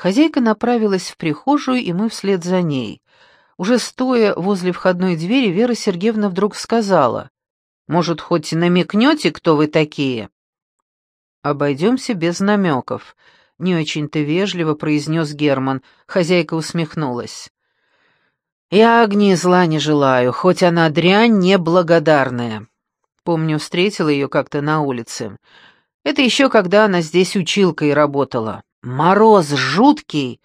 Хозяйка направилась в прихожую, и мы вслед за ней. Уже стоя возле входной двери, Вера Сергеевна вдруг сказала, «Может, хоть намекнете, кто вы такие?» «Обойдемся без намеков», — не очень-то вежливо произнес Герман. Хозяйка усмехнулась. «Я огни зла не желаю, хоть она дрянь неблагодарная. Помню, встретила ее как-то на улице. Это еще когда она здесь училкой работала. Мороз жуткий,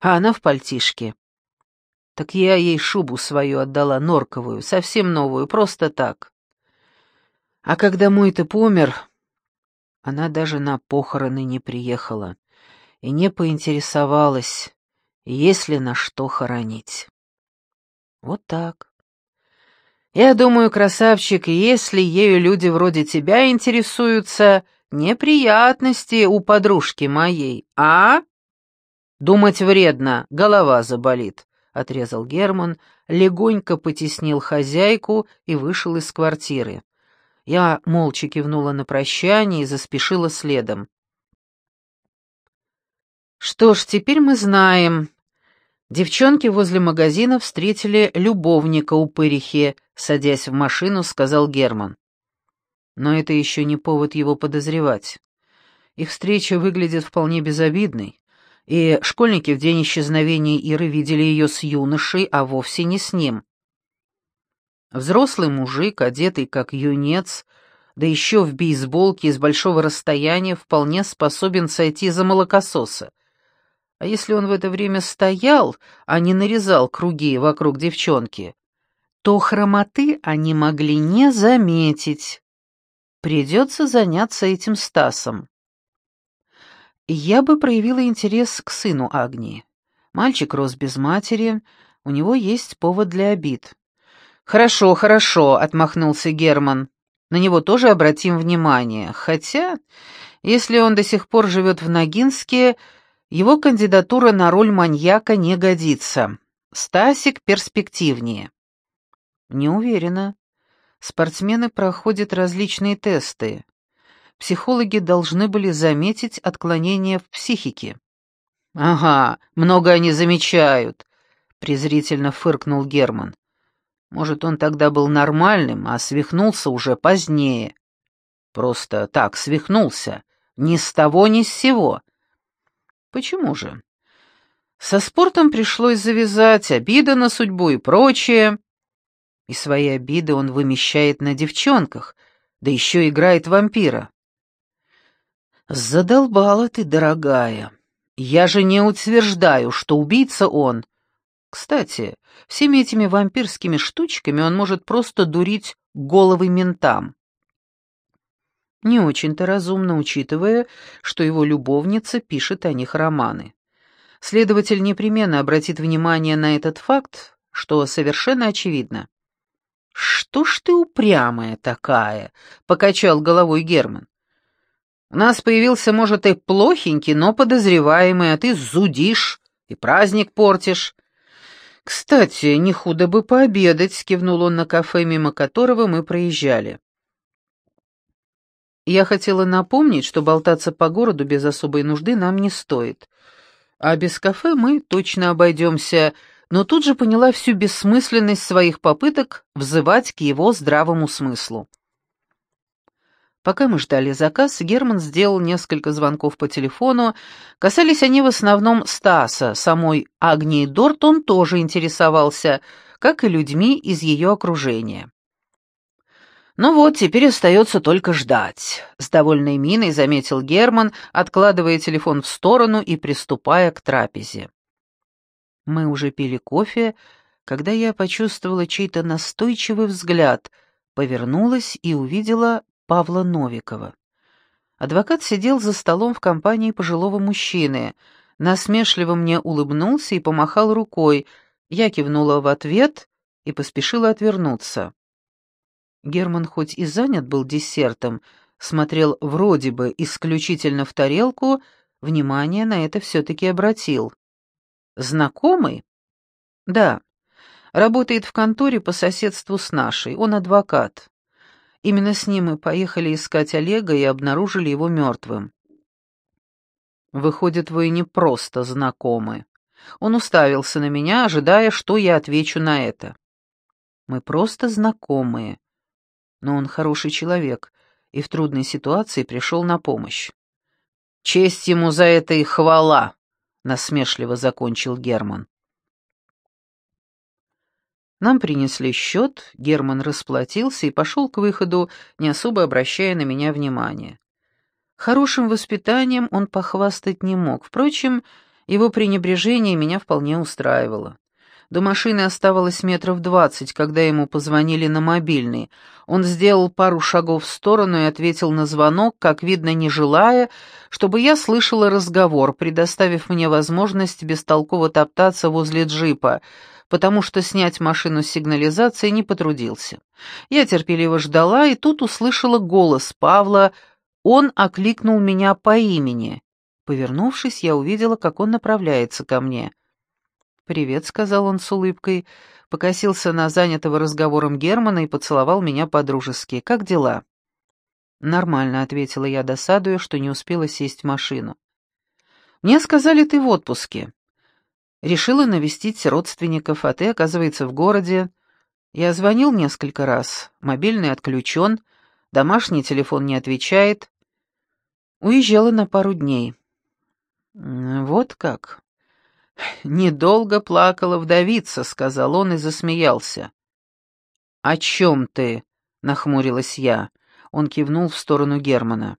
а она в пальтишке. Так я ей шубу свою отдала, норковую, совсем новую, просто так. А когда мой-то помер, она даже на похороны не приехала и не поинтересовалась, есть ли на что хоронить. Вот так. Я думаю, красавчик, если ею люди вроде тебя интересуются, неприятности у подружки моей, а? Думать вредно, голова заболит, отрезал Герман, легонько потеснил хозяйку и вышел из квартиры. Я молча кивнула на прощание и заспешила следом. Что ж, теперь мы знаем. Девчонки возле магазина встретили любовника у пырихи, садясь в машину, сказал Герман. Но это еще не повод его подозревать. Их встреча выглядит вполне безобидной, и школьники в день исчезновения Иры видели ее с юношей, а вовсе не с ним. Взрослый мужик, одетый как юнец, да еще в бейсболке из большого расстояния, вполне способен сойти за молокососа. А если он в это время стоял, а не нарезал круги вокруг девчонки, то хромоты они могли не заметить. Придется заняться этим Стасом. Я бы проявила интерес к сыну Агнии. Мальчик рос без матери, у него есть повод для обид. «Хорошо, хорошо», — отмахнулся Герман. «На него тоже обратим внимание. Хотя, если он до сих пор живет в Ногинске, его кандидатура на роль маньяка не годится. Стасик перспективнее». «Не уверена. Спортсмены проходят различные тесты. Психологи должны были заметить отклонения в психике. «Ага, много они замечают», — презрительно фыркнул Герман. «Может, он тогда был нормальным, а свихнулся уже позднее. Просто так свихнулся, ни с того, ни с сего». «Почему же?» «Со спортом пришлось завязать, обида на судьбу и прочее». И свои обиды он вымещает на девчонках, да еще играет вампира. «Задолбала ты, дорогая. Я же не утверждаю, что убийца он. Кстати, всеми этими вампирскими штучками он может просто дурить головы ментам. Не очень-то разумно, учитывая, что его любовница пишет о них романы. Следователь непременно обратит внимание на этот факт, что совершенно очевидно. «Что ж ты упрямая такая?» — покачал головой Герман. «У нас появился, может, и плохенький, но подозреваемый, а ты зудишь и праздник портишь». «Кстати, не худо бы пообедать», — кивнул он на кафе, мимо которого мы проезжали. Я хотела напомнить, что болтаться по городу без особой нужды нам не стоит. А без кафе мы точно обойдемся, но тут же поняла всю бессмысленность своих попыток взывать к его здравому смыслу. Пока мы ждали заказ, Герман сделал несколько звонков по телефону. Касались они в основном Стаса, самой Агнии Дорт он тоже интересовался, как и людьми из ее окружения. «Ну вот, теперь остается только ждать», — с довольной миной заметил Герман, откладывая телефон в сторону и приступая к трапезе. Мы уже пили кофе, когда я почувствовала чей-то настойчивый взгляд, повернулась и увидела Павла Новикова. Адвокат сидел за столом в компании пожилого мужчины, насмешливо мне улыбнулся и помахал рукой. Я кивнула в ответ и поспешила отвернуться. Герман хоть и занят был десертом, смотрел вроде бы исключительно в тарелку, внимание на это все-таки обратил. Знакомый? Да. Работает в конторе по соседству с нашей. Он адвокат. Именно с ним мы поехали искать Олега и обнаружили его мертвым. Выходит, вы не просто знакомы. Он уставился на меня, ожидая, что я отвечу на это. Мы просто знакомые. Но он хороший человек и в трудной ситуации пришел на помощь. «Честь ему за это и хвала!» — насмешливо закончил Герман. Нам принесли счет, Герман расплатился и пошел к выходу, не особо обращая на меня внимания. Хорошим воспитанием он похвастать не мог, впрочем, его пренебрежение меня вполне устраивало. До машины оставалось метров двадцать, когда ему позвонили на мобильный. Он сделал пару шагов в сторону и ответил на звонок, как видно, не желая, чтобы я слышала разговор, предоставив мне возможность бестолково топтаться возле джипа — потому что снять машину с сигнализации не потрудился. Я терпеливо ждала, и тут услышала голос Павла. Он окликнул меня по имени. Повернувшись, я увидела, как он направляется ко мне. «Привет», — сказал он с улыбкой, покосился на занятого разговором Германа и поцеловал меня по-дружески. «Как дела?» «Нормально», — ответила я, досадуя, что не успела сесть в машину. «Мне сказали, ты в отпуске». Решила навестить родственников, а ты, оказывается, в городе. Я звонил несколько раз, мобильный отключен, домашний телефон не отвечает. Уезжала на пару дней. Вот как. Недолго плакала вдовица, сказал он и засмеялся. О чем ты? нахмурилась я. Он кивнул в сторону Германа.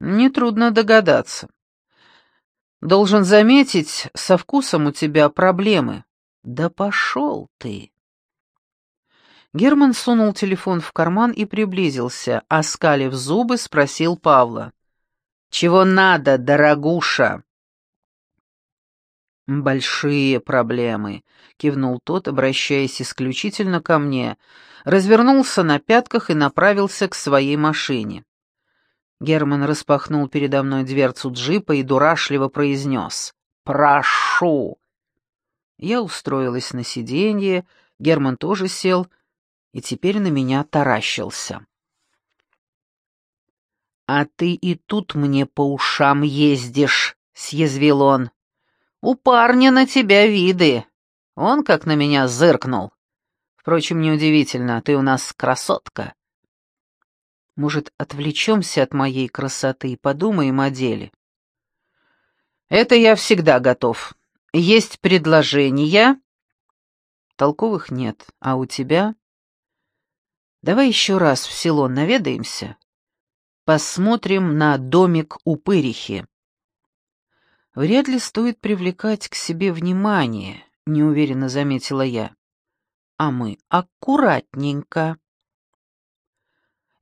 Нетрудно догадаться. Должен заметить, со вкусом у тебя проблемы. Да пошел ты. Герман сунул телефон в карман и приблизился, оскалив зубы, спросил Павла. «Чего надо, дорогуша?» «Большие проблемы», — кивнул тот, обращаясь исключительно ко мне, развернулся на пятках и направился к своей машине. Герман распахнул передо мной дверцу джипа и дурашливо произнес «Прошу!». Я устроилась на сиденье, Герман тоже сел и теперь на меня таращился. «А ты и тут мне по ушам ездишь», — съязвил он. «У парня на тебя виды. Он как на меня зыркнул. Впрочем, неудивительно, ты у нас красотка. Может, отвлечемся от моей красоты и подумаем о деле? Это я всегда готов. Есть предложения? Толковых нет. А у тебя? Давай еще раз в село наведаемся. Посмотрим на домик у Пырихи. Вряд ли стоит привлекать к себе внимание, неуверенно заметила я. А мы аккуратненько.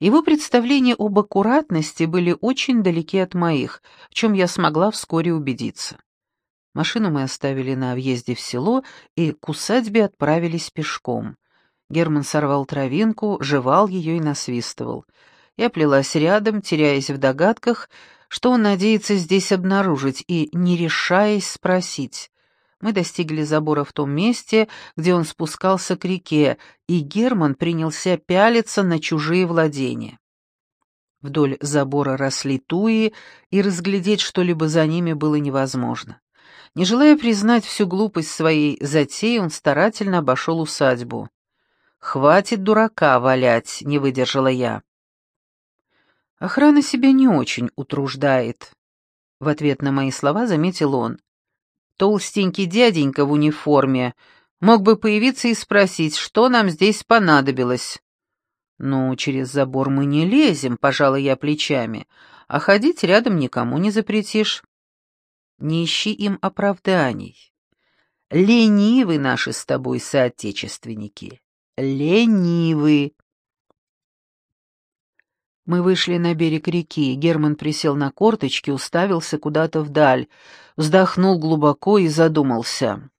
Его представления об аккуратности были очень далеки от моих, в чем я смогла вскоре убедиться. Машину мы оставили на въезде в село и к усадьбе отправились пешком. Герман сорвал травинку, жевал ее и насвистывал. Я плелась рядом, теряясь в догадках, что он надеется здесь обнаружить, и не решаясь спросить. Мы достигли забора в том месте, где он спускался к реке, и Герман принялся пялиться на чужие владения. Вдоль забора росли туи, и разглядеть что-либо за ними было невозможно. Не желая признать всю глупость своей затеи, он старательно обошел усадьбу. «Хватит дурака валять», — не выдержала я. «Охрана себя не очень утруждает», — в ответ на мои слова заметил он. Толстенький дяденька в униформе мог бы появиться и спросить, что нам здесь понадобилось. «Ну, через забор мы не лезем», — пожала я плечами, «а ходить рядом никому не запретишь». Не ищи им оправданий. Ленивы наши с тобой соотечественники. Ленивы. Мы вышли на берег реки. Герман присел на корточки, уставился куда-то вдаль, вздохнул глубоко и задумался.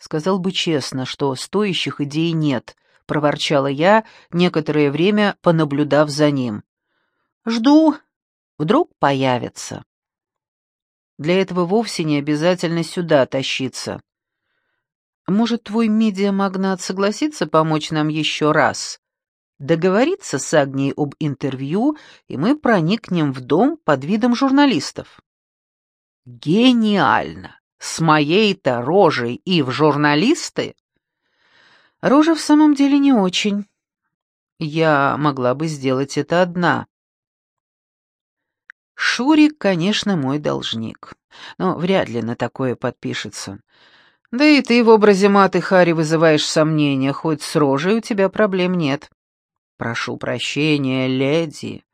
«Сказал бы честно, что стоящих идей нет», — проворчала я, некоторое время понаблюдав за ним. «Жду. Вдруг появится». Для этого вовсе не обязательно сюда тащиться. Может, твой медиамагнат согласится помочь нам еще раз? Договориться с Агнией об интервью, и мы проникнем в дом под видом журналистов. Гениально! С моей-то рожей и в журналисты? Рожа в самом деле не очень. Я могла бы сделать это одна. Шурик, конечно, мой должник, но вряд ли на такое подпишется. Да и ты в образе маты Хари вызываешь сомнения, хоть с рожей у тебя проблем нет. Прошу прощения, леди.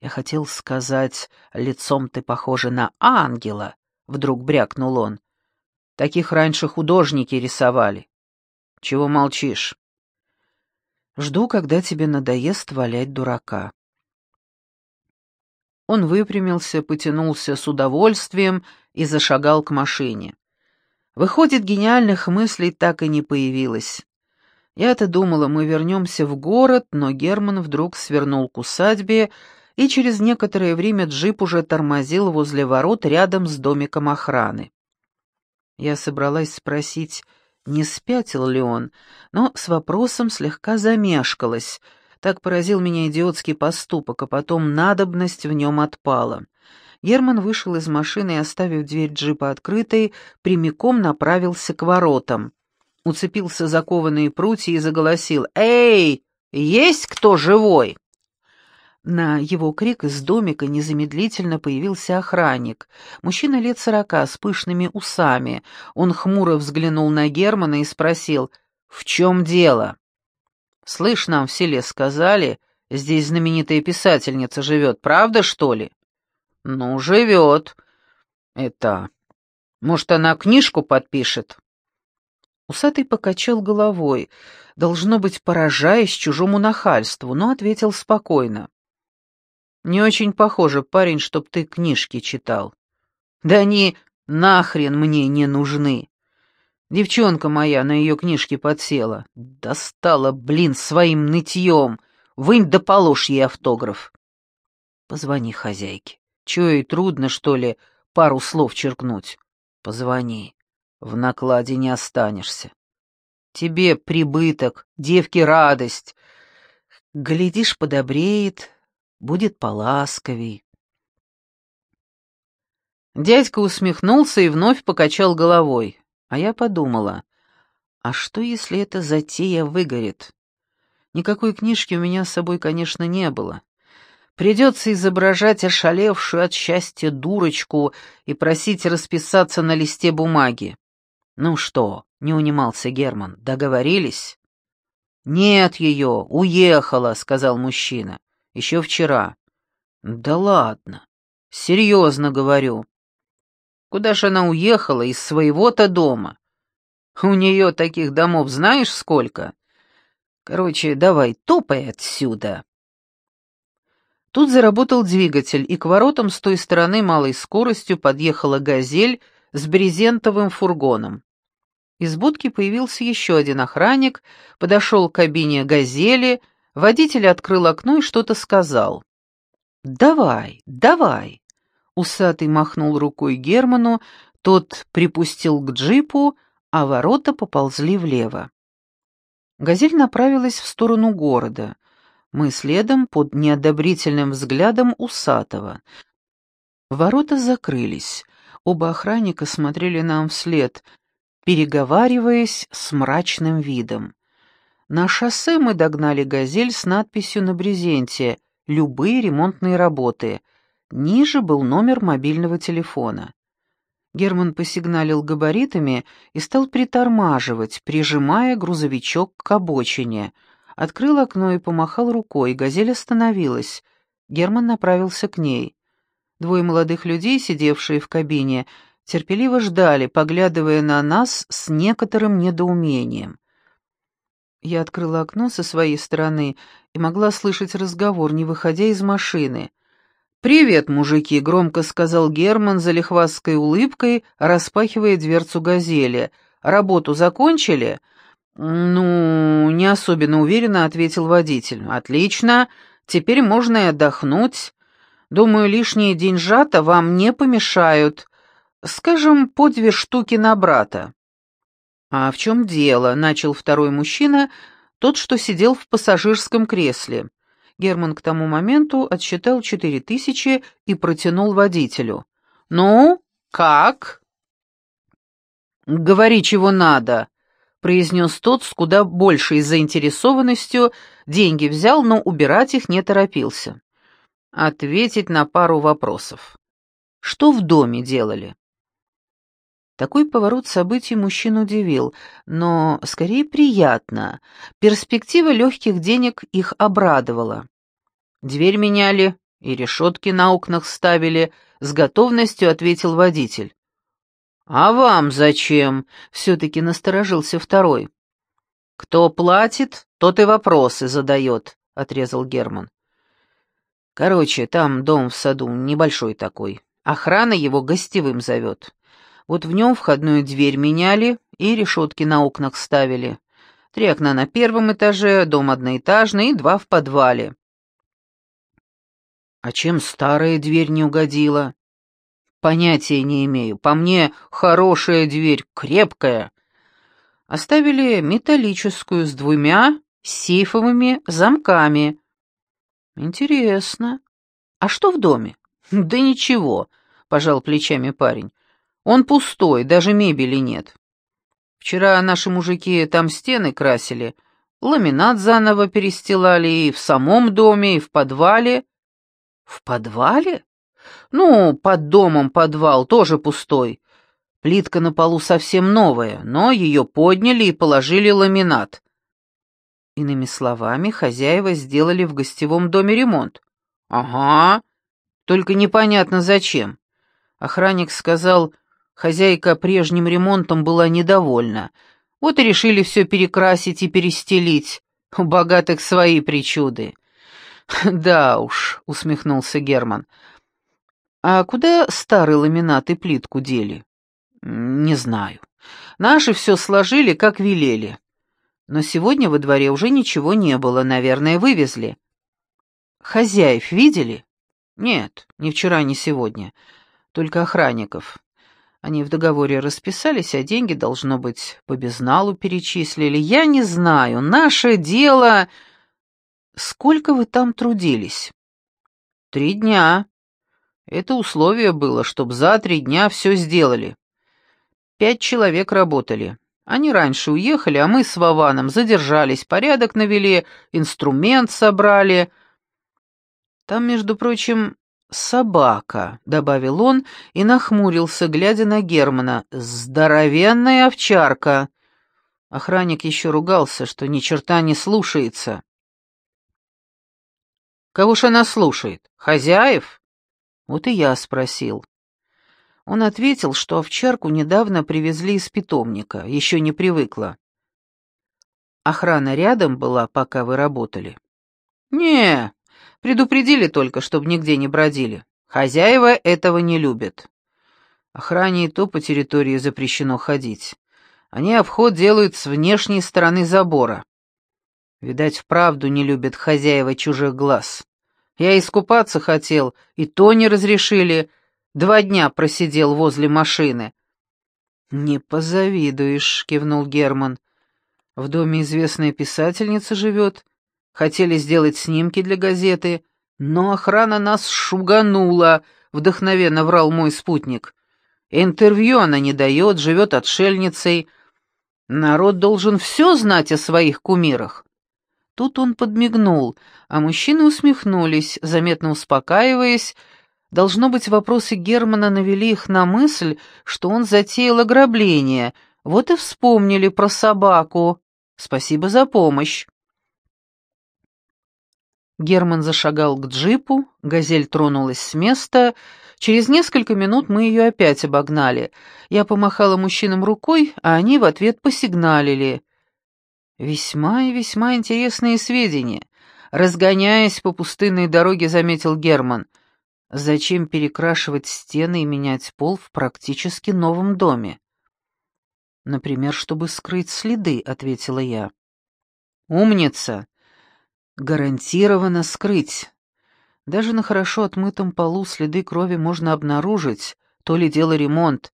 Я хотел сказать, лицом ты похожа на ангела, вдруг брякнул он. Таких раньше художники рисовали. Чего молчишь? Жду, когда тебе надоест валять дурака. Он выпрямился, потянулся с удовольствием и зашагал к машине. Выходит, гениальных мыслей так и не появилось. Я-то думала, мы вернемся в город, но Герман вдруг свернул к усадьбе, и через некоторое время джип уже тормозил возле ворот рядом с домиком охраны. Я собралась спросить, не спятил ли он, но с вопросом слегка замешкалась. Так поразил меня идиотский поступок, а потом надобность в нем отпала. Герман вышел из машины и, оставив дверь джипа открытой, прямиком направился к воротам. Уцепился за кованые прутья и заголосил «Эй, есть кто живой?» На его крик из домика незамедлительно появился охранник. Мужчина лет сорока с пышными усами. Он хмуро взглянул на Германа и спросил «В чем дело?» «Слышь, нам в селе сказали, здесь знаменитая писательница живет, правда, что ли?» «Ну, живет. Это... Может, она книжку подпишет?» Усатый покачал головой, должно быть, поражаясь чужому нахальству, но ответил спокойно. «Не очень похоже, парень, чтоб ты книжки читал. Да они нахрен мне не нужны. Девчонка моя на ее книжке подсела. Достала, блин, своим нытьем. Вынь да положь ей автограф. Позвони хозяйке. Чего ей трудно, что ли, пару слов черкнуть? Позвони. В накладе не останешься. Тебе прибыток, девке радость. Глядишь, подобреет, будет поласковей. Дядька усмехнулся и вновь покачал головой. А я подумала, а что, если эта затея выгорит? Никакой книжки у меня с собой, конечно, не было. Придется изображать ошалевшую от счастья дурочку и просить расписаться на листе бумаги. «Ну что?» — не унимался Герман. «Договорились?» «Нет ее, уехала», — сказал мужчина. «Еще вчера». «Да ладно. Серьезно говорю». «Куда же она уехала из своего-то дома? У нее таких домов знаешь сколько? Короче, давай, топай отсюда». Тут заработал двигатель, и к воротам с той стороны малой скоростью подъехала «Газель» с брезентовым фургоном. Из будки появился еще один охранник, подошел к кабине «Газели», водитель открыл окно и что-то сказал. «Давай, давай!» Усатый махнул рукой Герману, тот припустил к джипу, а ворота поползли влево. «Газель» направилась в сторону города. Мы следом под неодобрительным взглядом Усатого. Ворота закрылись. Оба охранника смотрели нам вслед, переговариваясь с мрачным видом. На шоссе мы догнали «Газель» с надписью на брезенте «Любые ремонтные работы». Ниже был номер мобильного телефона. Герман посигналил габаритами и стал притормаживать, прижимая грузовичок к обочине — Открыл окно и помахал рукой, газель остановилась. Герман направился к ней. Двое молодых людей, сидевшие в кабине, терпеливо ждали, поглядывая на нас с некоторым недоумением. Я открыла окно со своей стороны и могла слышать разговор, не выходя из машины. «Привет, мужики!» — громко сказал Герман за лихвастской улыбкой, распахивая дверцу «Газели». «Работу закончили?» «Ну, не особенно уверенно», — ответил водитель. «Отлично. Теперь можно и отдохнуть. Думаю, лишние деньжата вам не помешают. Скажем, по две штуки на брата». «А в чем дело?» — начал второй мужчина, тот, что сидел в пассажирском кресле. Герман к тому моменту отсчитал четыре тысячи и протянул водителю. «Ну, «Как?» «Говори, чего надо», — произнес тот с куда большей заинтересованностью, деньги взял, но убирать их не торопился. Ответить на пару вопросов. Что в доме делали? Такой поворот событий мужчин удивил, но скорее приятно. Перспектива легких денег их обрадовала. Дверь меняли и решетки на окнах ставили, с готовностью ответил водитель. «А вам зачем?» — все-таки насторожился второй. «Кто платит, тот и вопросы задает», — отрезал Герман. «Короче, там дом в саду, небольшой такой. Охрана его гостевым зовет. Вот в нем входную дверь меняли и решетки на окнах ставили. Три окна на первом этаже, дом одноэтажный и два в подвале. А чем старая дверь не угодила? Понятия не имею. По мне, хорошая дверь, крепкая. Оставили металлическую с двумя сейфовыми замками. Интересно. А что в доме? Да ничего, пожал плечами парень. Он пустой, даже мебели нет. Вчера наши мужики там стены красили, ламинат заново перестилали и в самом доме, и в подвале. В подвале? Ну, под домом подвал тоже пустой. Плитка на полу совсем новая, но ее подняли и положили ламинат. Иными словами, хозяева сделали в гостевом доме ремонт. Ага, только непонятно зачем. Охранник сказал, хозяйка прежним ремонтом была недовольна. Вот и решили все перекрасить и перестелить. У богатых свои причуды. «Да уж», — усмехнулся Герман. «А куда старый ламинат и плитку дели?» «Не знаю. Наши все сложили, как велели. Но сегодня во дворе уже ничего не было, наверное, вывезли». «Хозяев видели?» «Нет, ни вчера, ни сегодня. Только охранников. Они в договоре расписались, а деньги, должно быть, по безналу перечислили. Я не знаю. Наше дело...» Сколько вы там трудились? Три дня. Это условие было, чтобы за три дня все сделали. Пять человек работали. Они раньше уехали, а мы с Вованом задержались, порядок навели, инструмент собрали. Там, между прочим, собака, — добавил он и нахмурился, глядя на Германа. Здоровенная овчарка. Охранник еще ругался, что ни черта не слушается. Кого ж она слушает? Хозяев? Вот и я спросил. Он ответил, что овчарку недавно привезли из питомника, еще не привыкла. Охрана рядом была, пока вы работали? Не, предупредили только, чтобы нигде не бродили. Хозяева этого не любят. Охране и то по территории запрещено ходить. Они обход делают с внешней стороны забора. Видать, вправду не любят хозяева чужих глаз. Я искупаться хотел, и то не разрешили. Два дня просидел возле машины. «Не позавидуешь», — кивнул Герман. «В доме известная писательница живет. Хотели сделать снимки для газеты, но охрана нас шуганула», — вдохновенно врал мой спутник. «Интервью она не дает, живет отшельницей. Народ должен все знать о своих кумирах». Тут он подмигнул, а мужчины усмехнулись, заметно успокаиваясь. Должно быть, вопросы Германа навели их на мысль, что он затеял ограбление. Вот и вспомнили про собаку. Спасибо за помощь. Герман зашагал к джипу, газель тронулась с места. Через несколько минут мы ее опять обогнали. Я помахала мужчинам рукой, а они в ответ посигналили. Весьма и весьма интересные сведения. Разгоняясь по пустынной дороге, заметил Герман. Зачем перекрашивать стены и менять пол в практически новом доме? Например, чтобы скрыть следы, ответила я. Умница. Гарантированно скрыть. Даже на хорошо отмытом полу следы крови можно обнаружить, то ли дело ремонт.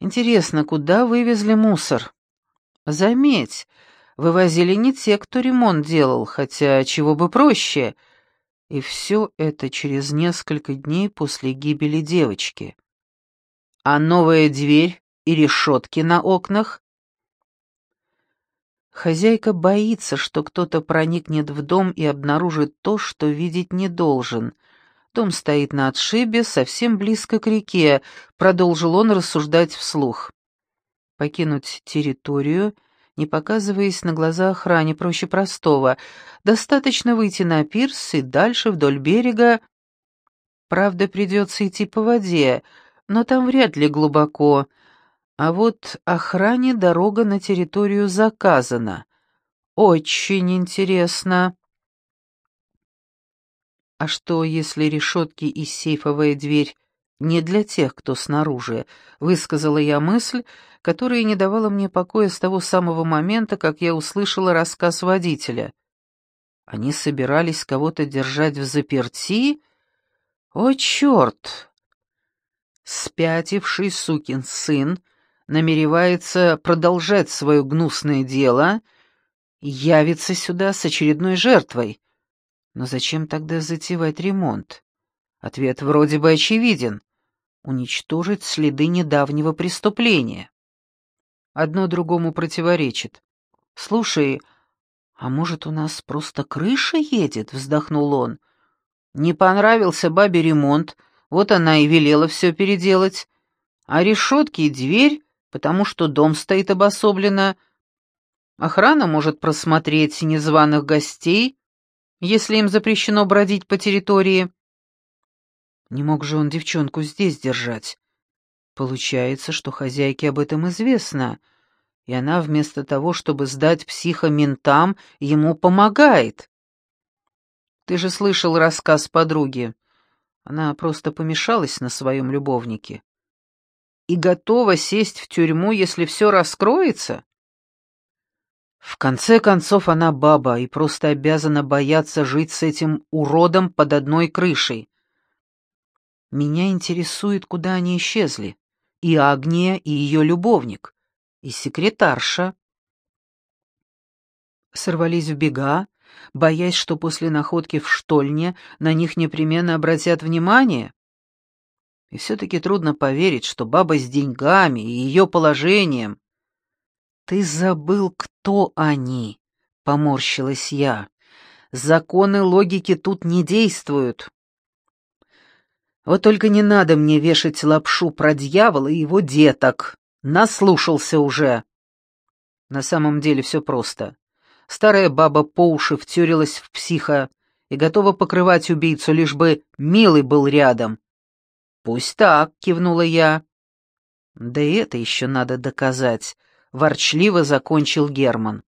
Интересно, куда вывезли мусор? Заметь, вывозили не те, кто ремонт делал, хотя чего бы проще. И все это через несколько дней после гибели девочки. А новая дверь и решетки на окнах? Хозяйка боится, что кто-то проникнет в дом и обнаружит то, что видеть не должен. Дом стоит на отшибе, совсем близко к реке, продолжил он рассуждать вслух. Покинуть территорию, не показываясь на глаза охране, проще простого. Достаточно выйти на пирс и дальше вдоль берега. Правда, придется идти по воде, но там вряд ли глубоко. А вот охране дорога на территорию заказана. Очень интересно. А что, если решетки и сейфовая дверь не для тех, кто снаружи? Высказала я мысль, которая не давала мне покоя с того самого момента, как я услышала рассказ водителя. Они собирались кого-то держать в заперти? О, черт! Спятивший сукин сын намеревается продолжать свое гнусное дело, явится сюда с очередной жертвой. Но зачем тогда затевать ремонт? Ответ вроде бы очевиден — уничтожить следы недавнего преступления. Одно другому противоречит. «Слушай, а может, у нас просто крыша едет?» — вздохнул он. «Не понравился бабе ремонт, вот она и велела все переделать. А решетки и дверь потому что дом стоит обособленно. Охрана может просмотреть незваных гостей, если им запрещено бродить по территории. Не мог же он девчонку здесь держать. Получается, что хозяйке об этом известно, и она вместо того, чтобы сдать психа ментам, ему помогает. Ты же слышал рассказ подруги. Она просто помешалась на своем любовнике и готова сесть в тюрьму, если все раскроется? В конце концов, она баба и просто обязана бояться жить с этим уродом под одной крышей. Меня интересует, куда они исчезли. И Агния, и ее любовник, и секретарша. Сорвались в бега, боясь, что после находки в штольне на них непременно обратят внимание. И все-таки трудно поверить, что баба с деньгами и ее положением... «Ты забыл, кто они?» — поморщилась я. «Законы логики тут не действуют». «Вот только не надо мне вешать лапшу про дьявола и его деток. Наслушался уже». На самом деле все просто. Старая баба по уши втюрилась в психа и готова покрывать убийцу, лишь бы милый был рядом. «Пусть так», — кивнула я. «Да и это еще надо доказать», — ворчливо закончил Герман.